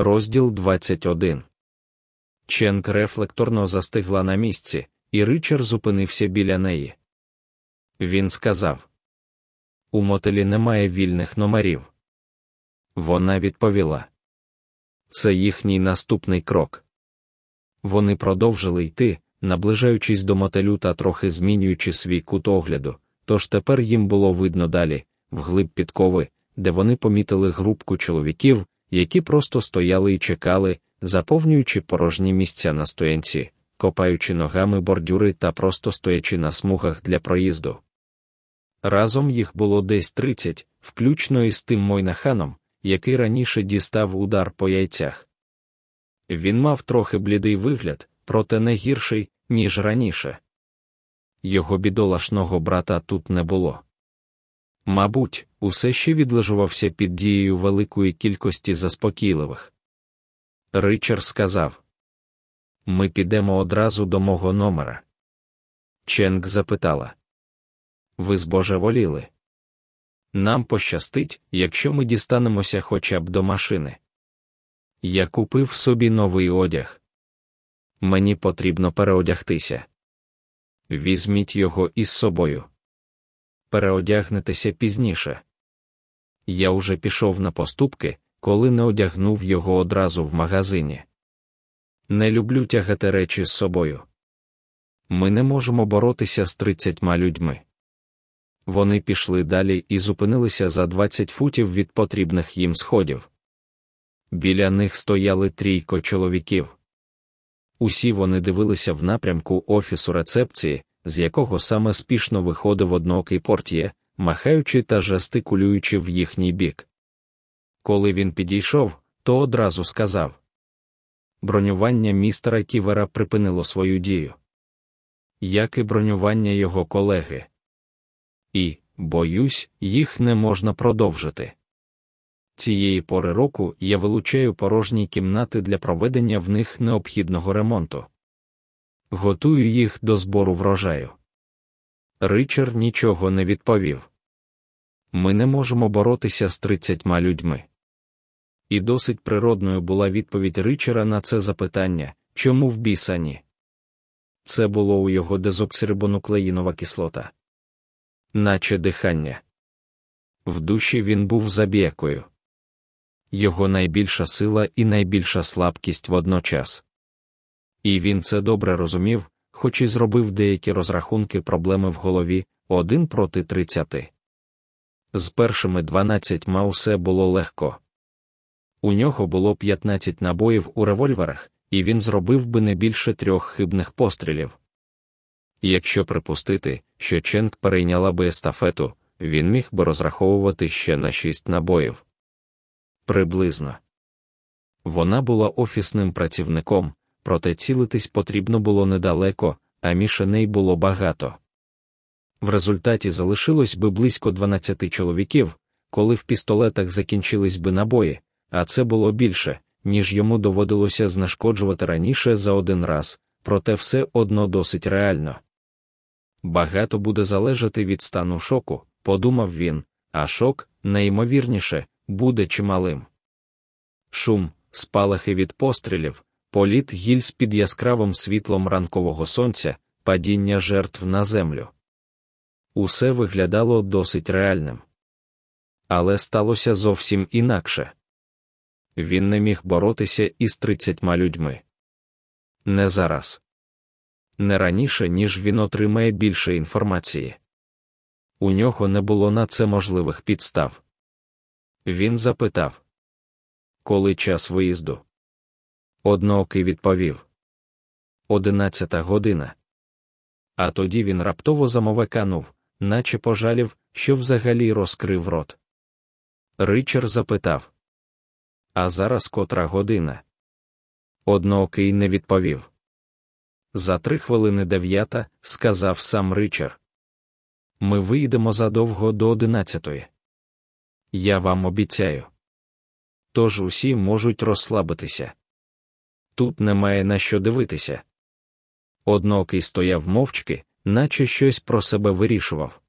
Розділ 21 Ченк рефлекторно застигла на місці, і Ричард зупинився біля неї. Він сказав: У мотелі немає вільних номерів. Вона відповіла: Це їхній наступний крок. Вони продовжили йти, наближаючись до мотелю та трохи змінюючи свій кут огляду, тож тепер їм було видно далі, вглиб підкови, де вони помітили групку чоловіків, які просто стояли і чекали, заповнюючи порожні місця на стоянці, копаючи ногами бордюри та просто стоячи на смугах для проїзду. Разом їх було десь тридцять, включно із тим Мойнаханом, який раніше дістав удар по яйцях. Він мав трохи блідий вигляд, проте не гірший, ніж раніше. Його бідолашного брата тут не було. Мабуть, усе ще відлежувався під дією великої кількості заспокійливих. Ричард сказав: Ми підемо одразу до мого номера. Ченк запитала: Ви збожеволіли? Нам пощастить, якщо ми дістанемося хоча б до машини. Я купив собі новий одяг. Мені потрібно переодягтися. Візьміть його із собою. Переодягнетеся пізніше. Я уже пішов на поступки, коли не одягнув його одразу в магазині. Не люблю тягати речі з собою. Ми не можемо боротися з тридцятьма людьми. Вони пішли далі і зупинилися за 20 футів від потрібних їм сходів. Біля них стояли трійко чоловіків. Усі вони дивилися в напрямку офісу рецепції, з якого саме спішно виходив одноокий портє, махаючи та жестикулюючи в їхній бік. Коли він підійшов, то одразу сказав бронювання містера Ківера припинило свою дію, як і бронювання його колеги. І, боюсь, їх не можна продовжити. Цієї пори року я вилучаю порожні кімнати для проведення в них необхідного ремонту. Готую їх до збору врожаю. Ричард нічого не відповів. Ми не можемо боротися з тридцятьма людьми. І досить природною була відповідь Ричера на це запитання чому в бісані? Це було у його дезоксирибонуклеїнова кислота, наче дихання. В душі він був забіякою. Його найбільша сила і найбільша слабкість водночас. І він це добре розумів, хоч і зробив деякі розрахунки проблеми в голові один проти тридцяти. З першими дванадцятьма усе було легко. У нього було 15 набоїв у револьверах, і він зробив би не більше трьох хибних пострілів. Якщо припустити, що Ченк перейняла би естафету, він міг би розраховувати ще на шість набоїв. Приблизно. Вона була офісним працівником, проте цілитись потрібно було недалеко, а мішеней було багато. В результаті залишилось би близько 12 чоловіків, коли в пістолетах закінчились би набої, а це було більше, ніж йому доводилося знешкоджувати раніше за один раз, проте все одно досить реально. Багато буде залежати від стану шоку, подумав він, а шок, найімовірніше, буде чималим. Шум, спалахи від пострілів, політ гільз під яскравим світлом ранкового сонця, падіння жертв на землю. Усе виглядало досить реальним. Але сталося зовсім інакше. Він не міг боротися із тридцятьма людьми. Не зараз. Не раніше, ніж він отримає більше інформації. У нього не було на це можливих підстав. Він запитав, коли час виїзду. Одноокий відповів Одинадцята година. А тоді він раптово замовеканув, наче пожалів, що взагалі розкрив рот. Ричард запитав А зараз котра година. Одноокий не відповів. За три хвилини дев'ята, сказав сам Ричард. Ми виїдемо задовго до одинадцятої. Я вам обіцяю. Тож усі можуть розслабитися. Тут немає на що дивитися. Однокий стояв мовчки, наче щось про себе вирішував.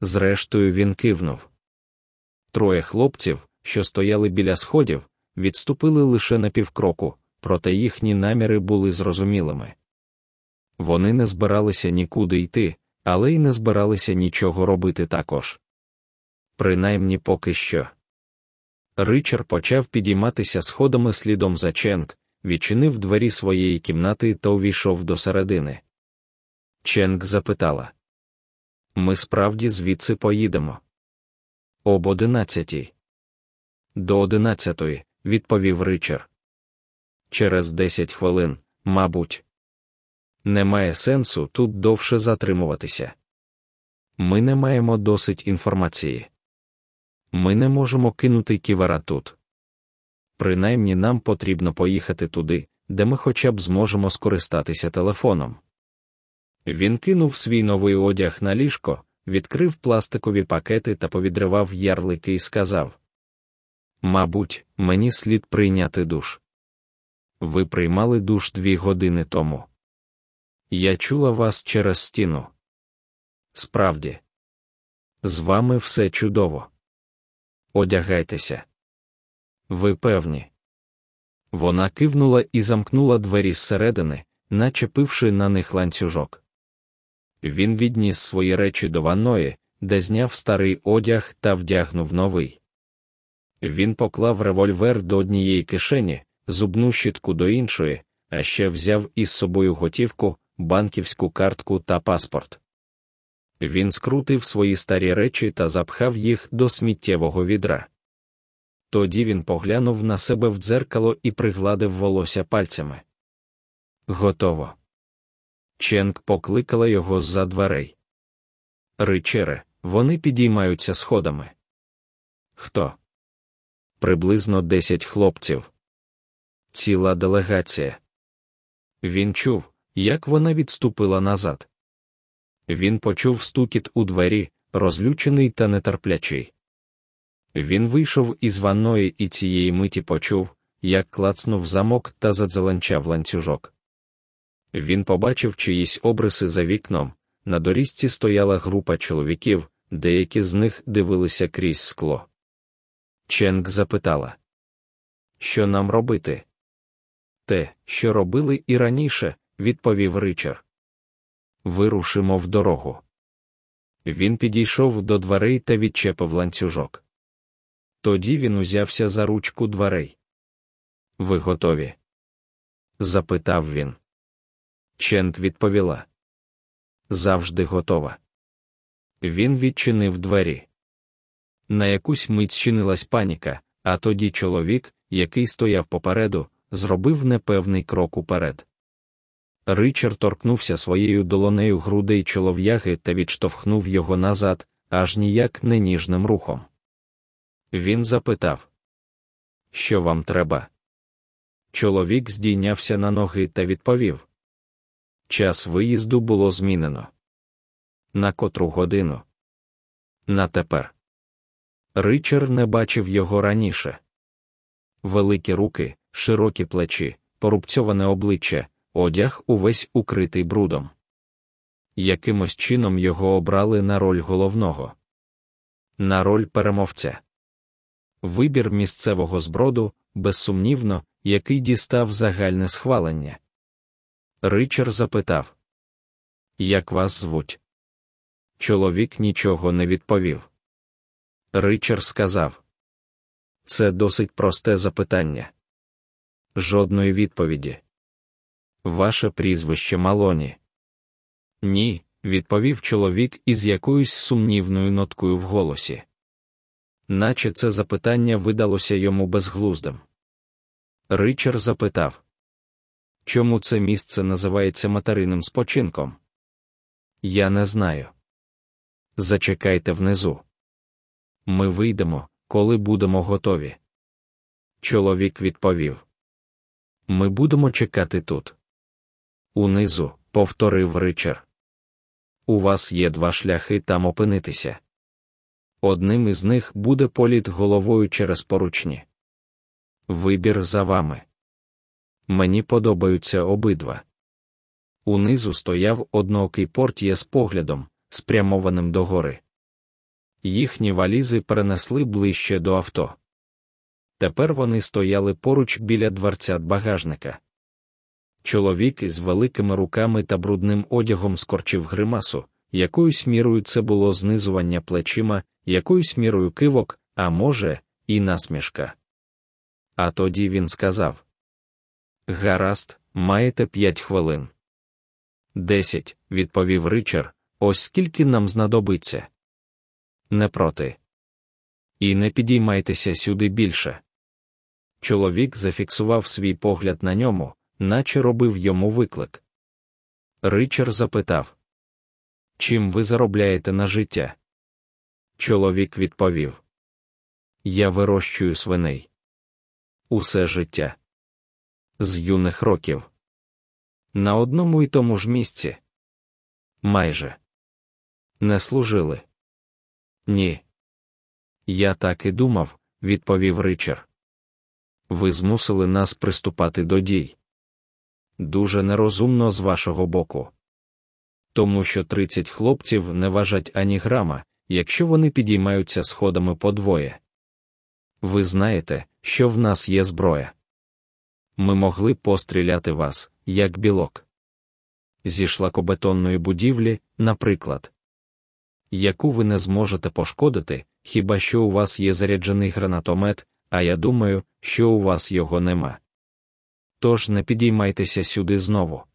Зрештою, він кивнув. Троє хлопців, що стояли біля сходів, відступили лише на півкроку, проте їхні наміри були зрозумілими. Вони не збиралися нікуди йти, але й не збиралися нічого робити також. Принаймні поки що. Ричар почав підійматися сходами слідом за Ченк, відчинив двері своєї кімнати та увійшов до середини. Ченк запитала: Ми справді звідси поїдемо. Об одинадцятій. До одинадцятої, відповів Ричар. Через десять хвилин, мабуть. Немає сенсу тут довше затримуватися. Ми не маємо досить інформації. Ми не можемо кинути ківера тут. Принаймні нам потрібно поїхати туди, де ми хоча б зможемо скористатися телефоном. Він кинув свій новий одяг на ліжко, відкрив пластикові пакети та повідривав ярлики і сказав: Мабуть, мені слід прийняти душ. Ви приймали душ дві години тому. Я чула вас через стіну. Справді, з вами все чудово. Одягайтеся. Ви певні. Вона кивнула і замкнула двері зсередини, начепивши на них ланцюжок. Він відніс свої речі до ванної, де зняв старий одяг та вдягнув новий. Він поклав револьвер до однієї кишені, зубну щітку до іншої, а ще взяв із собою готівку, банківську картку та паспорт. Він скрутив свої старі речі та запхав їх до сміттєвого відра. Тоді він поглянув на себе в дзеркало і пригладив волосся пальцями. Готово. Ченк покликала його з-за дверей. Ричере, вони підіймаються сходами. Хто? Приблизно десять хлопців. Ціла делегація. Він чув, як вона відступила назад. Він почув стукіт у двері, розлючений та нетерплячий. Він вийшов із ванної і цієї миті почув, як клацнув замок та задзеленчав ланцюжок. Він побачив чиїсь обриси за вікном. На доріжці стояла група чоловіків, деякі з них дивилися крізь скло. Ченк запитала, що нам робити? Те, що робили і раніше, відповів Ричард. Вирушимо в дорогу. Він підійшов до дверей та відчепив ланцюжок. Тоді він узявся за ручку дверей. Ви готові? запитав він. Чент відповіла. Завжди готова. Він відчинив двері. На якусь мить чинилась паніка, а тоді чоловік, який стояв попереду, зробив непевний крок уперед. Ричард торкнувся своєю долонею грудей чолов'яги та відштовхнув його назад, аж ніяк не ніжним рухом. Він запитав, Що вам треба? Чоловік здійнявся на ноги та відповів: Час виїзду було змінено. На котру годину? На тепер. Ричард не бачив його раніше. Великі руки, широкі плечі, порубцьоване обличчя, одяг увесь укритий брудом. Якимось чином його обрали на роль головного, на роль перемовця. Вибір місцевого зброду, безсумнівно, який дістав загальне схвалення. Ричард запитав Як вас звуть? Чоловік нічого не відповів. Ричард сказав Це досить просте запитання. Жодної відповіді. Ваше прізвище Малоні. Ні, відповів чоловік із якоюсь сумнівною ноткою в голосі. Наче це запитання видалося йому безглуздим. Ричард запитав Чому це місце називається материнним спочинком? Я не знаю. Зачекайте внизу. Ми вийдемо, коли будемо готові. Чоловік відповів: Ми будемо чекати тут. Унизу, повторив Ричард. У вас є два шляхи там опинитися. Одним із них буде політ головою через поручні. Вибір за вами. Мені подобаються обидва. Унизу стояв одноокий портє з поглядом, спрямованим догори. Їхні валізи перенесли ближче до авто. Тепер вони стояли поруч біля дверцят багажника. Чоловік із великими руками та брудним одягом скорчив гримасу, якоюсь мірою це було знизування плечима, якоюсь мірою кивок, а може, і насмішка. А тоді він сказав: Гаразд, маєте п'ять хвилин. Десять, відповів Ричард, ось скільки нам знадобиться. Не проти. І не підіймайтеся сюди більше. Чоловік зафіксував свій погляд на ньому, наче робив йому виклик. Ричард запитав: Чим ви заробляєте на життя? Чоловік відповів: Я вирощую свиней. Усе життя. З юних років. На одному й тому ж місці. Майже не служили. Ні. Я так і думав, відповів Ричард. Ви змусили нас приступати до дій. Дуже нерозумно з вашого боку. Тому що 30 хлопців не важать ані грама, якщо вони підіймаються сходами по двоє. Ви знаєте, що в нас є зброя. Ми могли постріляти вас, як білок. Зі шлакобетонної будівлі, наприклад, яку ви не зможете пошкодити, хіба що у вас є заряджений гранатомет, а я думаю, що у вас його нема. Тож не підіймайтеся сюди знову.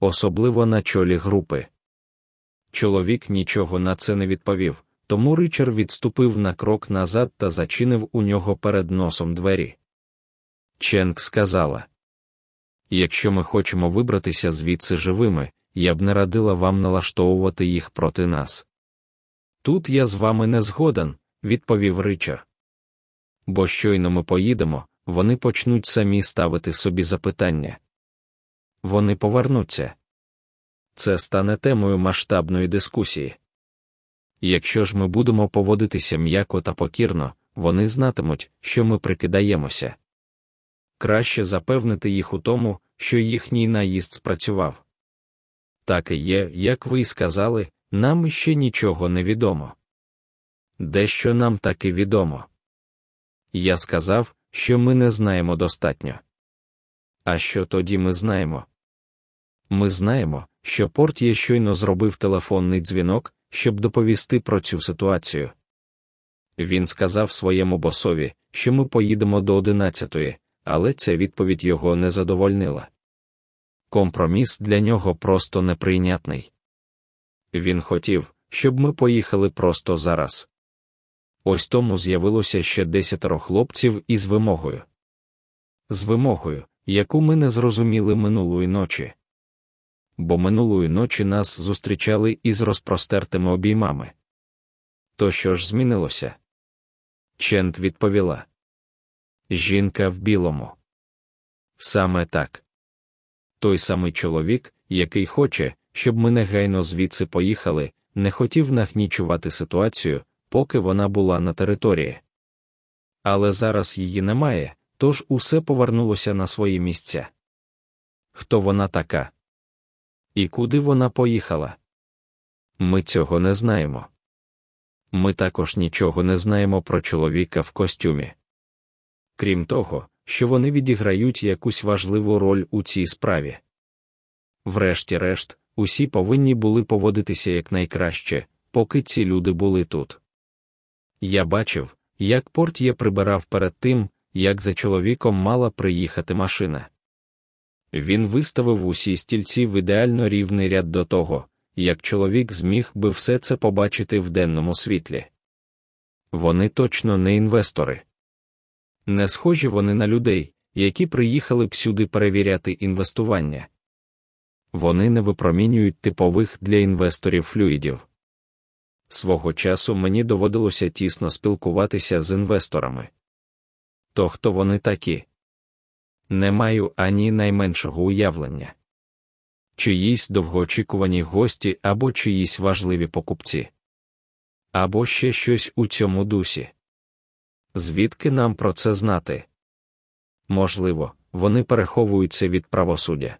Особливо на чолі групи. Чоловік нічого на це не відповів, тому Ричард відступив на крок назад та зачинив у нього перед носом двері. Ченк сказала: Якщо ми хочемо вибратися звідси живими, я б не радила вам налаштовувати їх проти нас. Тут я з вами не згоден, відповів Ричард. Бо щойно ми поїдемо, вони почнуть самі ставити собі запитання. Вони повернуться. Це стане темою масштабної дискусії. Якщо ж ми будемо поводитися м'яко та покірно, вони знатимуть, що ми прикидаємося. Краще запевнити їх у тому, що їхній наїзд спрацював. Так і є, як ви й сказали, нам ще нічого не відомо. Дещо нам таки відомо. Я сказав, що ми не знаємо достатньо. А що тоді ми знаємо? Ми знаємо, що Портє щойно зробив телефонний дзвінок, щоб доповісти про цю ситуацію. Він сказав своєму босові, що ми поїдемо до одинадцятої, але ця відповідь його не задовольнила. Компроміс для нього просто неприйнятний. Він хотів, щоб ми поїхали просто зараз. Ось тому з'явилося ще десятеро хлопців із вимогою. З вимогою, яку ми не зрозуміли минулої ночі. Бо минулої ночі нас зустрічали із розпростертими обіймами. То що ж змінилося? Чент відповіла. Жінка в білому. Саме так. Той самий чоловік, який хоче, щоб ми негайно звідси поїхали, не хотів нагнічувати ситуацію, поки вона була на території. Але зараз її немає, тож усе повернулося на свої місця. Хто вона така? І куди вона поїхала? Ми цього не знаємо. Ми також нічого не знаємо про чоловіка в костюмі. Крім того, що вони відіграють якусь важливу роль у цій справі. Врешті-решт, усі повинні були поводитися якнайкраще, поки ці люди були тут. Я бачив, як Портє прибирав перед тим, як за чоловіком мала приїхати машина. Він виставив усі стільці в ідеально рівний ряд до того, як чоловік зміг би все це побачити в денному світлі. Вони точно не інвестори. Не схожі вони на людей, які приїхали б сюди перевіряти інвестування. Вони не випромінюють типових для інвесторів флюїдів. Свого часу мені доводилося тісно спілкуватися з інвесторами. То хто вони такі? Не маю ані найменшого уявлення. Чиїсь довгоочікувані гості або чиїсь важливі покупці, або ще щось у цьому дусі. Звідки нам про це знати? Можливо, вони переховуються від правосуддя.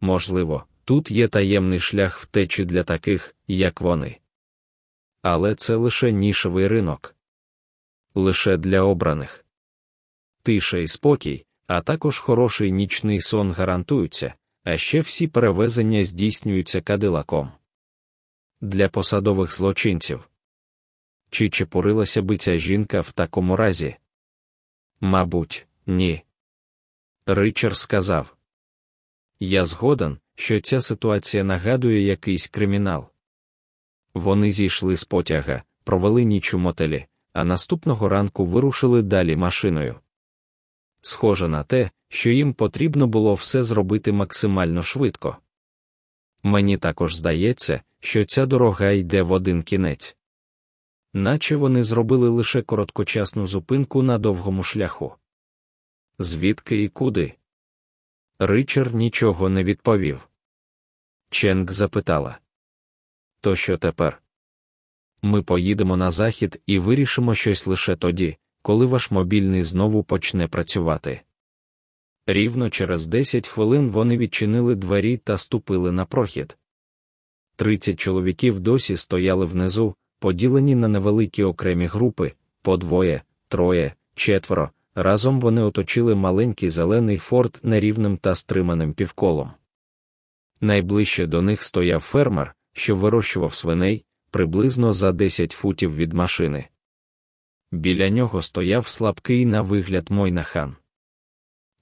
Можливо, тут є таємний шлях втечі для таких, як вони. Але це лише нішевий ринок. Лише для обраних. Тиша і спокій, а також хороший нічний сон гарантуються, а ще всі перевезення здійснюються кадилаком. Для посадових злочинців. Чи чепурилася би ця жінка в такому разі? Мабуть, ні. Ричард сказав. Я згоден, що ця ситуація нагадує якийсь кримінал. Вони зійшли з потяга, провели ніч у мотелі, а наступного ранку вирушили далі машиною. Схоже на те, що їм потрібно було все зробити максимально швидко. Мені також здається, що ця дорога йде в один кінець. Наче вони зробили лише короткочасну зупинку на довгому шляху. Звідки і куди? Ричард нічого не відповів. Ченк запитала: То що тепер? Ми поїдемо на захід і вирішимо щось лише тоді, коли ваш мобільний знову почне працювати. Рівно через 10 хвилин вони відчинили двері та ступили на прохід. Тридцять чоловіків досі стояли внизу, поділені на невеликі окремі групи, по двоє, троє, четверо. Разом вони оточили маленький зелений форт нерівним та стриманим півколом. Найближче до них стояв фермер, що вирощував свиней, приблизно за 10 футів від машини. Біля нього стояв слабкий на вигляд Мойнахан.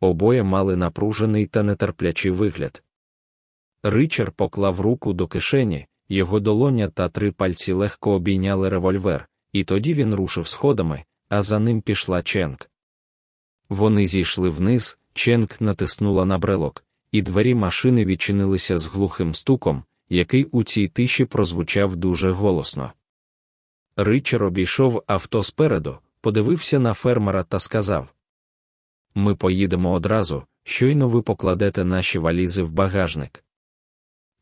Обоє мали напружений та нетерплячий вигляд. Ричар поклав руку до кишені, його долоня та три пальці легко обійняли револьвер, і тоді він рушив сходами, а за ним пішла Ченк. Вони зійшли вниз, Ченк натиснула на брелок, і двері машини відчинилися з глухим стуком, який у цій тиші прозвучав дуже голосно. Ричар обійшов авто спереду, подивився на фермера та сказав: Ми поїдемо одразу, щойно ви покладете наші валізи в багажник.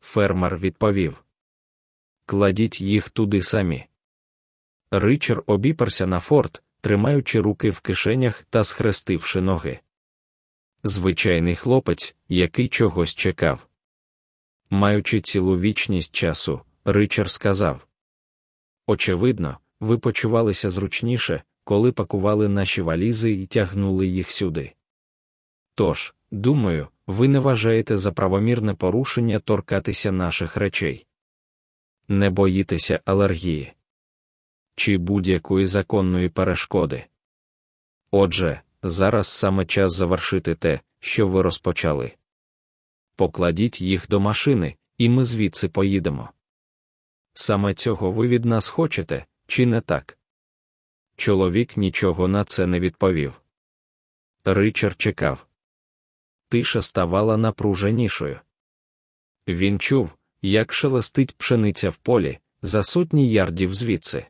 Фермер відповів: Кладіть їх туди самі. Ричар обіперся на форт, тримаючи руки в кишенях та схрестивши ноги. Звичайний хлопець, який чогось чекав. Маючи цілу вічність часу, Ричар сказав: Очевидно, ви почувалися зручніше, коли пакували наші валізи і тягнули їх сюди. Тож, думаю, ви не вважаєте за правомірне порушення торкатися наших речей. Не боїтеся алергії чи будь-якої законної перешкоди. Отже, зараз саме час завершити те, що ви розпочали. Покладіть їх до машини, і ми звідси поїдемо. Саме цього ви від нас хочете, чи не так? Чоловік нічого на це не відповів. Ричард чекав. Тиша ставала напруженішою. Він чув, як шелестить пшениця в полі за сотні ярдів звідси.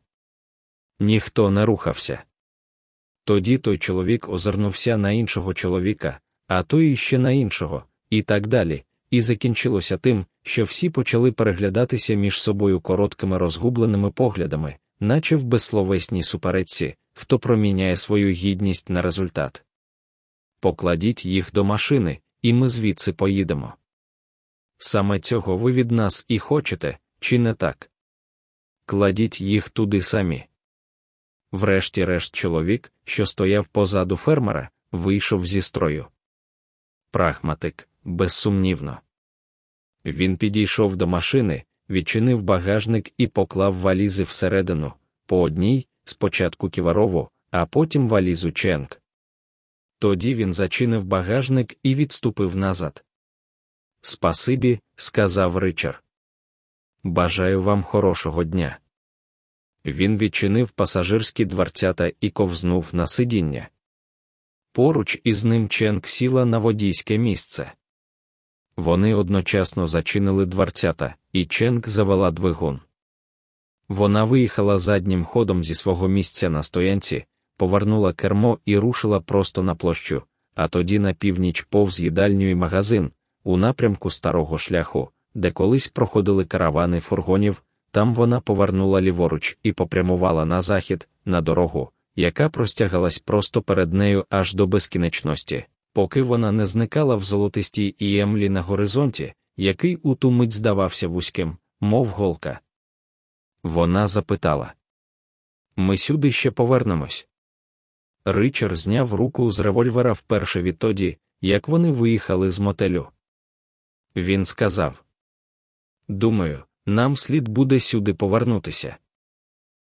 Ніхто не рухався. Тоді той чоловік озирнувся на іншого чоловіка, а той іще на іншого, і так далі, і закінчилося тим, що всі почали переглядатися між собою короткими розгубленими поглядами, наче в безсловесній суперечці, хто проміняє свою гідність на результат. Покладіть їх до машини, і ми звідси поїдемо. Саме цього ви від нас і хочете, чи не так? Кладіть їх туди самі. Врешті-решт чоловік, що стояв позаду фермера, вийшов зі строю. Прагматик, безсумнівно. Він підійшов до машини, відчинив багажник і поклав валізи всередину, по одній, спочатку ківарову, а потім валізу Ченк. Тоді він зачинив багажник і відступив назад. Спасибі, сказав Ричард. Бажаю вам хорошого дня. Він відчинив пасажирські дверцята і ковзнув на сидіння. Поруч із ним Ченк сіла на водійське місце. Вони одночасно зачинили дверцята, і Ченк завела двигун. Вона виїхала заднім ходом зі свого місця на стоянці, повернула кермо і рушила просто на площу, а тоді на північ повз їдальню і магазин, у напрямку старого шляху, де колись проходили каравани фургонів, там вона повернула ліворуч і попрямувала на захід, на дорогу, яка простягалась просто перед нею аж до безкінечності, поки вона не зникала в золотистій іємлі на горизонті, який у ту мить здавався вузьким, мов голка. Вона запитала: Ми сюди ще повернемось. Ричард зняв руку з револьвера вперше відтоді, як вони виїхали з мотелю. Він сказав: Думаю, нам слід буде сюди повернутися.